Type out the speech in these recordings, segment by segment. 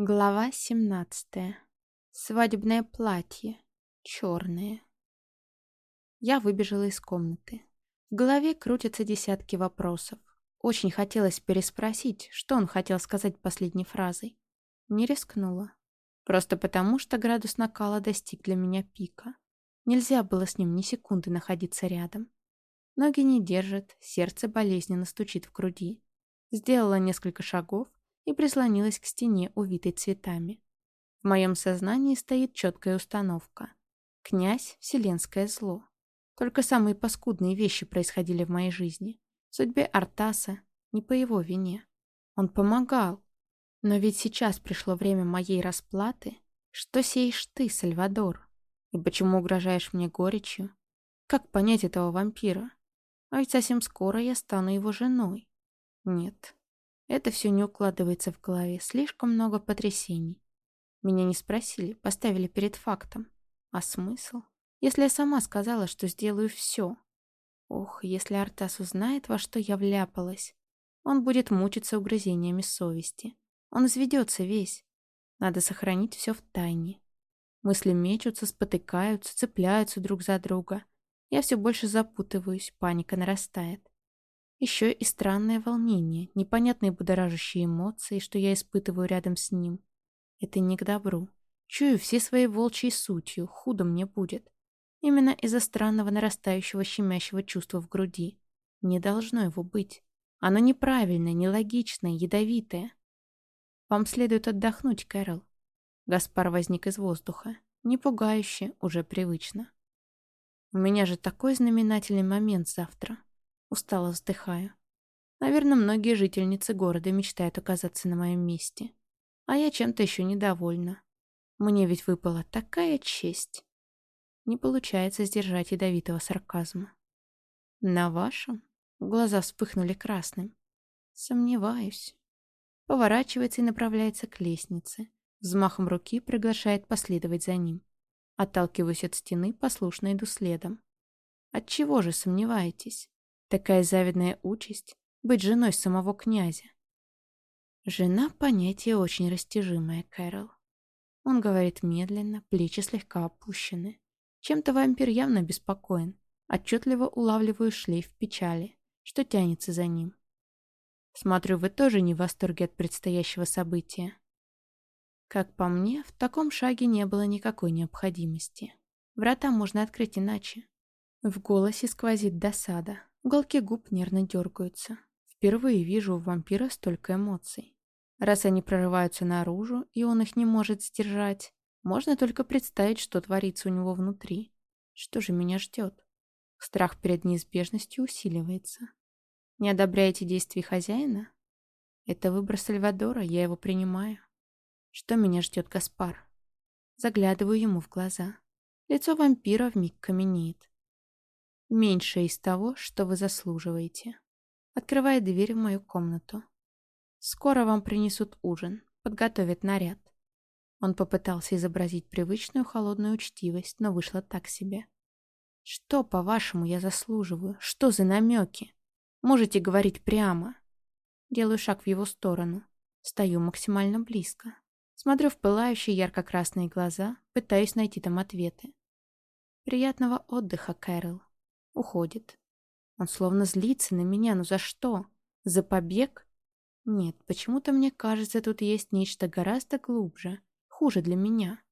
Глава 17. Свадебное платье. Черное. Я выбежала из комнаты. В голове крутятся десятки вопросов. Очень хотелось переспросить, что он хотел сказать последней фразой. Не рискнула. Просто потому, что градус накала достиг для меня пика. Нельзя было с ним ни секунды находиться рядом. Ноги не держат, сердце болезненно стучит в груди. Сделала несколько шагов, и прислонилась к стене, увитой цветами. В моем сознании стоит четкая установка. Князь — вселенское зло. Только самые паскудные вещи происходили в моей жизни. В судьбе Артаса не по его вине. Он помогал. Но ведь сейчас пришло время моей расплаты. Что сеешь ты, Сальвадор? И почему угрожаешь мне горечью? Как понять этого вампира? А ведь совсем скоро я стану его женой. Нет, это все не укладывается в голове, слишком много потрясений. Меня не спросили, поставили перед фактом. А смысл? Если я сама сказала, что сделаю все. Ох, если Артас узнает, во что я вляпалась, он будет мучиться угрызениями совести. Он изведется весь. Надо сохранить все в тайне. Мысли мечутся, спотыкаются, цепляются друг за друга. Я все больше запутываюсь, паника нарастает. Еще и странное волнение, непонятные будоражащие эмоции, что я испытываю рядом с ним. Это не к добру. Чую все своей волчьей сутью, худо мне будет. Именно из-за странного нарастающего щемящего чувства в груди. Не должно его быть. Оно неправильное, нелогичное, ядовитое. Вам следует отдохнуть, Кэрол. Гаспар возник из воздуха. Не пугающе, уже привычно. У меня же такой знаменательный момент завтра. Устало вздыхаю. Наверное, многие жительницы города мечтают оказаться на моем месте. А я чем-то еще недовольна. Мне ведь выпала такая честь. Не получается сдержать ядовитого сарказма. На вашем? Глаза вспыхнули красным. Сомневаюсь. Поворачивается и направляется к лестнице. Взмахом руки приглашает последовать за ним. Отталкиваюсь от стены, послушно иду следом. Отчего же сомневаетесь? Такая завидная участь — быть женой самого князя. Жена — понятие очень растяжимое, Кэрол. Он говорит медленно, плечи слегка опущены. Чем-то вампир явно беспокоен. Отчетливо улавливаю шлейф печали, что тянется за ним. Смотрю, вы тоже не в восторге от предстоящего события. Как по мне, в таком шаге не было никакой необходимости. Врата можно открыть иначе. В голосе сквозит досада, Уголки губ нервно дергаются. Впервые вижу у вампира столько эмоций. Раз они прорываются наружу, и он их не может сдержать, можно только представить, что творится у него внутри. Что же меня ждет? Страх перед неизбежностью усиливается. Не одобряете действий хозяина? Это выбор Сальвадора, я его принимаю. Что меня ждет Гаспар? Заглядываю ему в глаза. Лицо вампира вмиг каменеет. Меньше из того, что вы заслуживаете. Открывает дверь в мою комнату. Скоро вам принесут ужин, подготовят наряд. Он попытался изобразить привычную холодную учтивость, но вышло так себе. Что, по-вашему, я заслуживаю? Что за намеки? Можете говорить прямо. Делаю шаг в его сторону. Стою максимально близко. Смотрю в пылающие ярко-красные глаза, пытаюсь найти там ответы. Приятного отдыха, Кэрол. Уходит. Он словно злится на меня, но за что? За побег? Нет, почему-то мне кажется, тут есть нечто гораздо глубже, хуже для меня.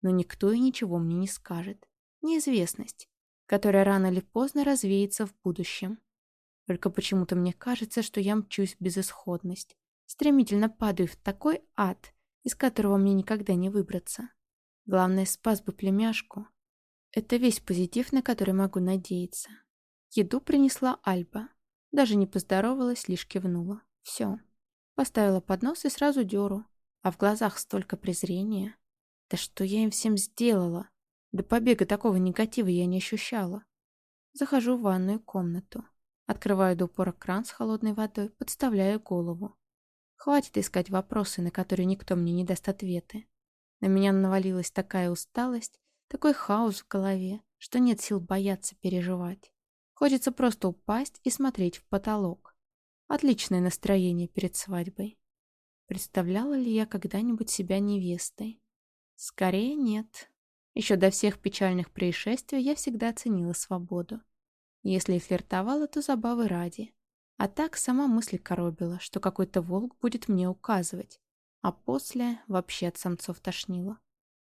Но никто и ничего мне не скажет. Неизвестность, которая рано или поздно развеется в будущем. Только почему-то мне кажется, что я мчусь в безысходность. Стремительно падаю в такой ад, из которого мне никогда не выбраться. Главное, спас бы племяшку. Это весь позитив, на который могу надеяться. Еду принесла Альба. Даже не поздоровалась, лишь кивнула. Все. Поставила поднос и сразу дёру. А в глазах столько презрения. Да что я им всем сделала? До побега такого негатива я не ощущала. Захожу в ванную комнату. Открываю до упора кран с холодной водой, подставляю голову. Хватит искать вопросы, на которые никто мне не даст ответы. На меня навалилась такая усталость, такой хаос в голове, что нет сил бояться переживать. Хочется просто упасть и смотреть в потолок. Отличное настроение перед свадьбой. Представляла ли я когда-нибудь себя невестой? Скорее нет. Еще до всех печальных происшествий я всегда ценила свободу. Если и флиртовала, то забавы ради. А так сама мысль коробила, что какой-то волк будет мне указывать. А после вообще от самцов тошнило.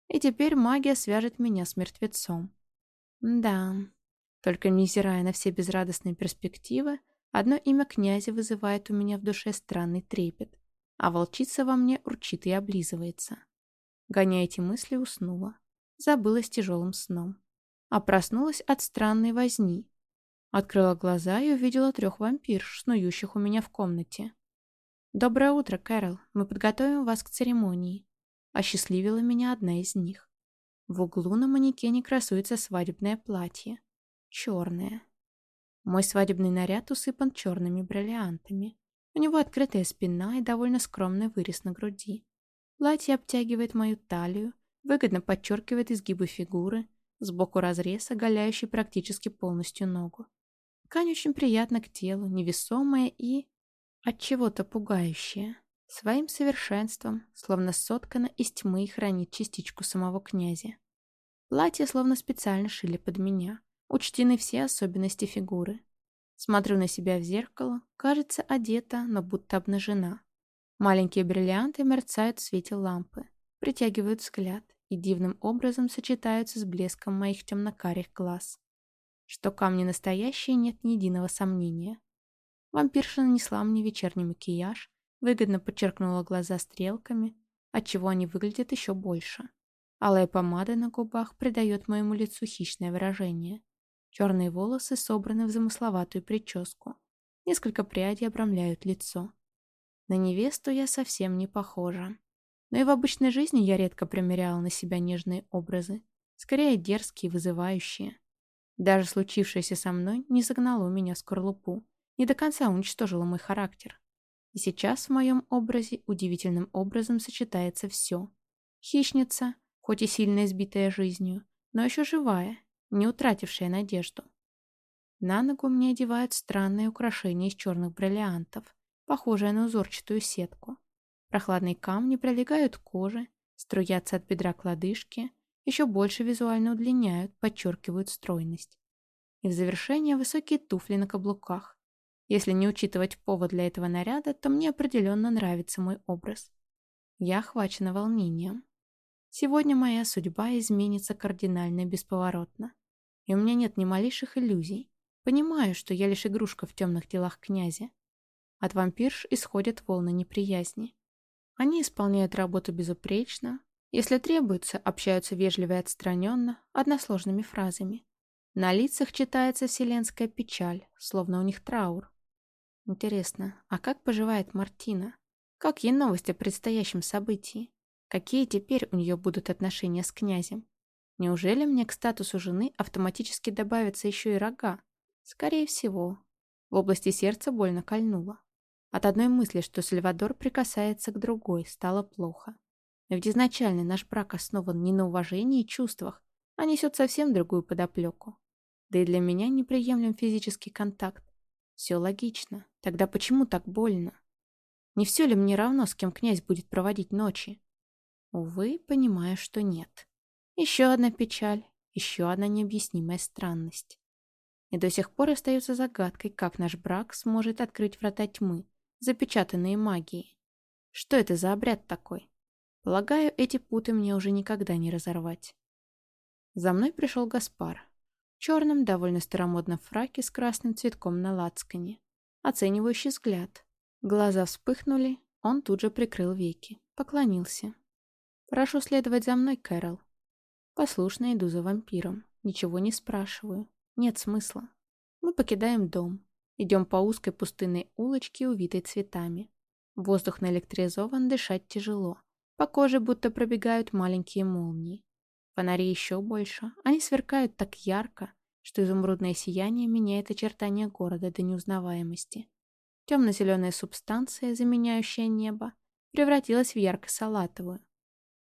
И теперь магия свяжет меня с мертвецом. Да, только невзирая на все безрадостные перспективы, одно имя князя вызывает у меня в душе странный трепет, а волчица во мне урчит и облизывается. Гоняя эти мысли, уснула забылась тяжелым сном. А проснулась от странной возни. Открыла глаза и увидела трех вампирш, снующих у меня в комнате. «Доброе утро, Кэрол. Мы подготовим вас к церемонии», — осчастливила меня одна из них. В углу на манекене красуется свадебное платье. Черное. Мой свадебный наряд усыпан черными бриллиантами. У него открытая спина и довольно скромный вырез на груди. Платье обтягивает мою талию, выгодно подчеркивает изгибы фигуры, сбоку разрез, оголяющий практически полностью ногу. Ткань очень приятна к телу, невесомая и... от чего-то пугающая. Своим совершенством, словно соткана из тьмы хранит частичку самого князя. Платье словно специально шили под меня. Учтены все особенности фигуры. Смотрю на себя в зеркало, кажется одета, но будто обнажена. Маленькие бриллианты мерцают в свете лампы, притягивают взгляд и дивным образом сочетаются с блеском моих темнокарих глаз. Что камни настоящие, нет ни единого сомнения. Вампирша нанесла мне вечерний макияж, выгодно подчеркнула глаза стрелками, отчего они выглядят еще больше. Алая помада на губах придает моему лицу хищное выражение. Черные волосы собраны в замысловатую прическу. Несколько прядей обрамляют лицо. На невесту я совсем не похожа. Но и в обычной жизни я редко примеряла на себя нежные образы, скорее дерзкие, вызывающие. Даже случившееся со мной не загнало меня в скорлупу, не до конца уничтожило мой характер. И сейчас в моем образе удивительным образом сочетается все. Хищница, хоть и сильно избитая жизнью, но еще живая, не утратившая надежду. На ногу мне одевают странное украшение из черных бриллиантов, похожее на узорчатую сетку. Прохладные камни пролегают к коже, струятся от бедра к лодыжке, еще больше визуально удлиняют, подчеркивают стройность. И в завершение высокие туфли на каблуках. Если не учитывать повод для этого наряда, то мне определенно нравится мой образ. Я охвачена волнением. Сегодня моя судьба изменится кардинально и бесповоротно. И у меня нет ни малейших иллюзий. Понимаю, что я лишь игрушка в темных делах князя. От вампирш исходят волны неприязни. Они исполняют работу безупречно, если требуется, общаются вежливо и отстраненно, односложными фразами. На лицах читается вселенская печаль, словно у них траур. Интересно, а как поживает Мартина? Как ей новость о предстоящем событии? Какие теперь у нее будут отношения с князем? Неужели мне к статусу жены автоматически добавятся еще и рога? Скорее всего. В области сердца больно кольнуло. От одной мысли, что Сальвадор прикасается к другой, стало плохо. Ведь изначально наш брак основан не на уважении и чувствах, а несет совсем другую подоплеку. Да и для меня неприемлем физический контакт. Все логично. Тогда почему так больно? Не все ли мне равно, с кем князь будет проводить ночи? Увы, понимаю, что нет. Еще одна печаль, еще одна необъяснимая странность. И до сих пор остается загадкой, как наш брак сможет открыть врата тьмы, запечатанные магией. Что это за обряд такой? Полагаю, эти путы мне уже никогда не разорвать. За мной пришел Гаспар. В черном, довольно старомодном фраке с красным цветком на лацкане. Оценивающий взгляд. Глаза вспыхнули, он тут же прикрыл веки. Поклонился. «Прошу следовать за мной, Кэрол». Послушно иду за вампиром. Ничего не спрашиваю. Нет смысла. Мы покидаем дом. Идем по узкой пустынной улочке, увитой цветами. Воздух наэлектризован, дышать тяжело. По коже будто пробегают маленькие молнии. Фонари еще больше. Они сверкают так ярко, что изумрудное сияние меняет очертания города до неузнаваемости. Темно-зеленая субстанция, заменяющая небо, превратилась в ярко-салатовую.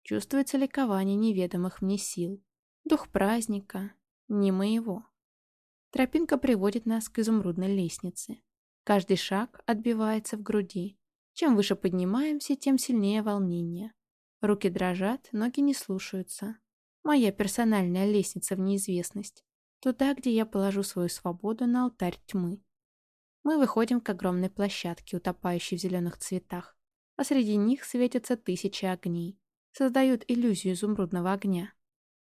Чувствуется ликование неведомых мне сил. Дух праздника, не моего. Тропинка приводит нас к изумрудной лестнице. Каждый шаг отбивается в груди. Чем выше поднимаемся, тем сильнее волнение. Руки дрожат, ноги не слушаются. Моя персональная лестница в неизвестность. Туда, где я положу свою свободу на алтарь тьмы. Мы выходим к огромной площадке, утопающей в зеленых цветах, а среди них светятся тысячи огней. Создают иллюзию изумрудного огня.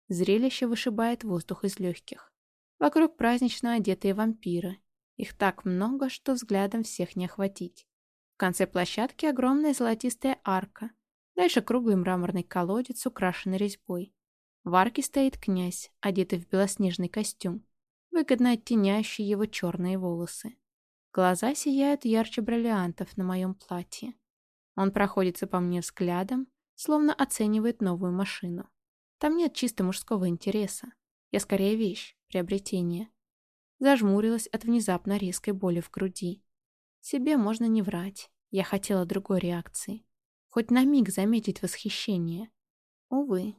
Зрелище вышибает воздух из легких. Вокруг празднично одетые вампиры. Их так много, что взглядом всех не охватить. В конце площадки огромная золотистая арка. Дальше круглый мраморный колодец, украшенный резьбой. В арке стоит князь, одетый в белоснежный костюм, выгодно оттеняющий его черные волосы. Глаза сияют ярче бриллиантов на моем платье. Он проходится по мне взглядом, словно оценивает новую машину. Там нет чисто мужского интереса. Я скорее вещь, приобретение. Зажмурилась от внезапно резкой боли в груди. Себе можно не врать. Я хотела другой реакции. Хоть на миг заметить восхищение. Увы.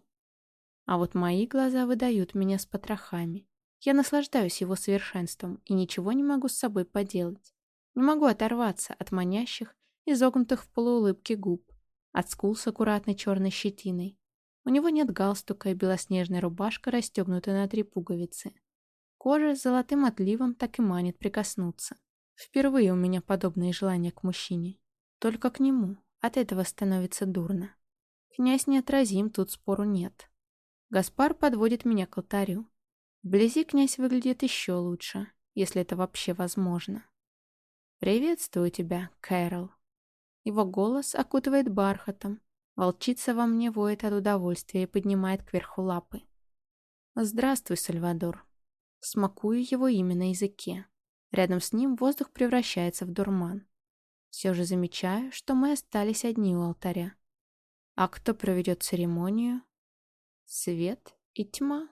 А вот мои глаза выдают меня с потрохами. Я наслаждаюсь его совершенством и ничего не могу с собой поделать. Не могу оторваться от манящих, изогнутых в полуулыбке губ, от скул с аккуратной черной щетиной. У него нет галстука и белоснежная рубашка расстегнута на три пуговицы. Кожа с золотым отливом так и манит прикоснуться. Впервые у меня подобные желания к мужчине. Только к нему. От этого становится дурно. Князь неотразим, тут спору нет. Гаспар подводит меня к алтарю. Вблизи князь выглядит еще лучше, если это вообще возможно. «Приветствую тебя, Кэрол». Его голос окутывает бархатом. Волчица во мне воет от удовольствия и поднимает кверху лапы. «Здравствуй, Сальвадор». Смакую его имя на языке. Рядом с ним воздух превращается в дурман. Все же замечаю, что мы остались одни у алтаря. А кто проведет церемонию? Свет и тьма.